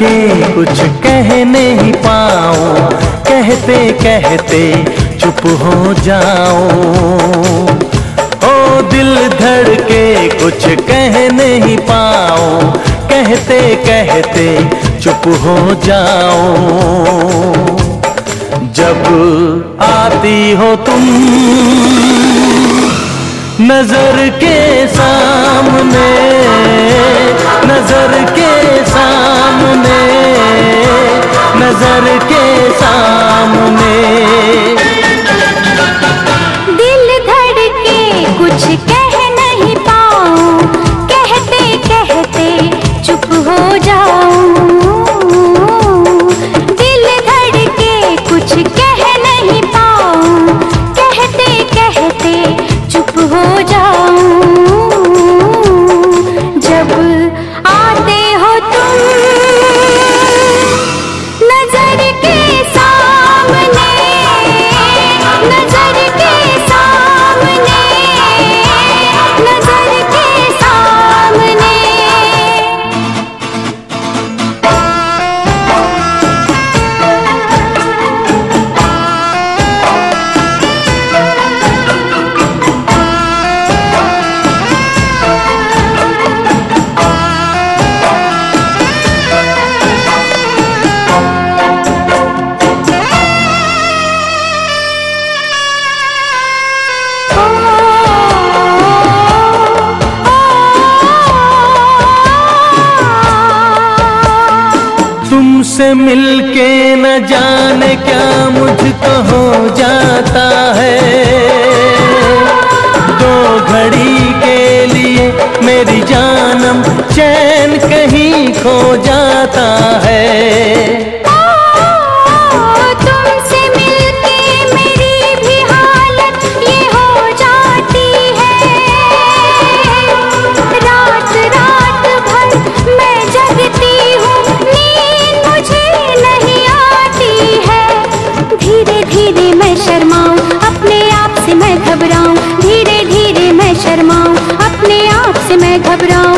के कुछ कह नहीं पाओ कहते कहते चुप हो जाओ ओ दिल धड़ के कुछ कह नहीं पाओ कहते कहते चुप हो जाओ जब आती हो तुम नज़र के सामने तुमसे मिलके न जाने क्या मुझको हो जाता है। दो घड़ी के लिए मेरी जानम चैन कहीं खो जाता है। मैं घबराऊं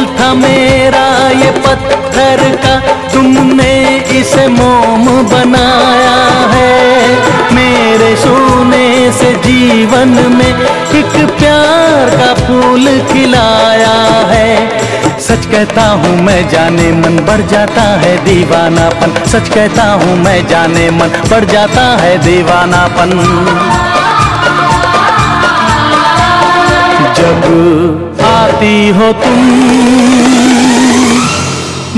दिल था मेरा ये पत्थर का, तुमने इसे मोम बनाया है। मेरे सोने से जीवन में एक प्यार का फूल खिलाया है। सच कहता हूँ, मैं जाने मन बढ़ जाता है दीवानापन। सच कहता हूँ, मैं जाने मन बढ़ जाता है दीवानापन। जब आती हो तुम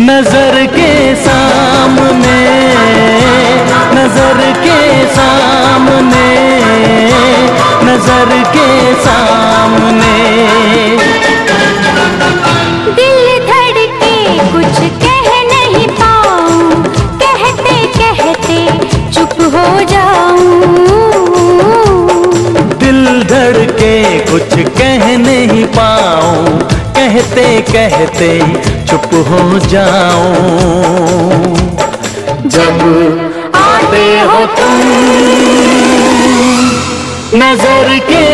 नज़र के सामने नज़र के सामने नज़र के सामने। कहते कहते चुप हो जाऊँ। जब आते हो तुम नज़र के